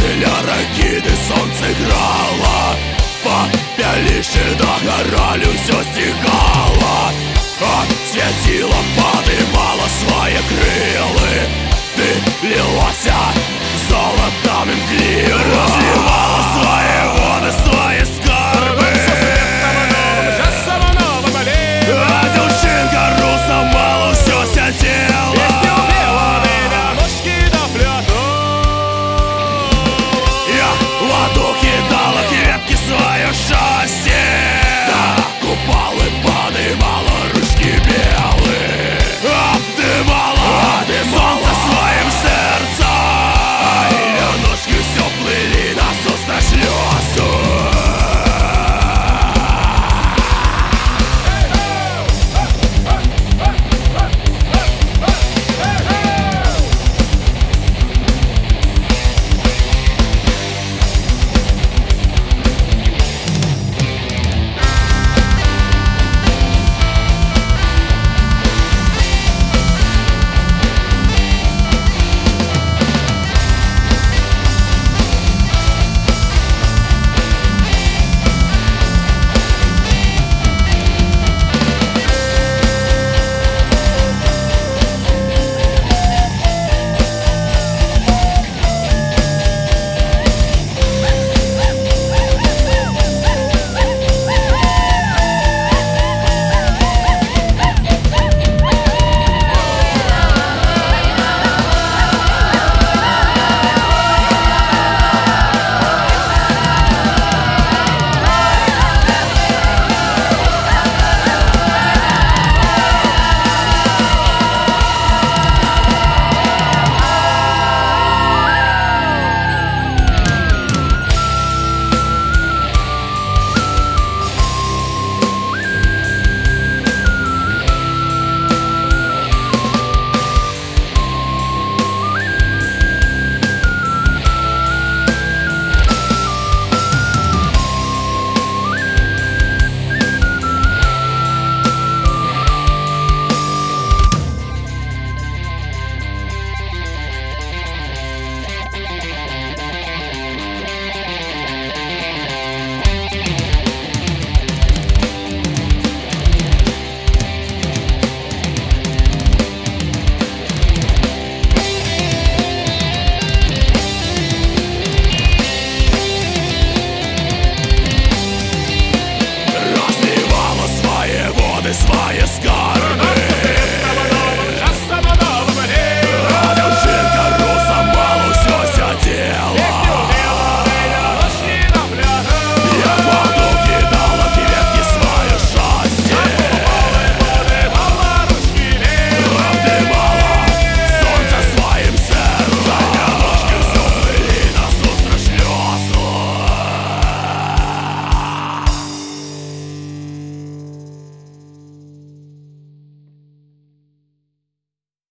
Селяра, солнце грало. Попелище догорали.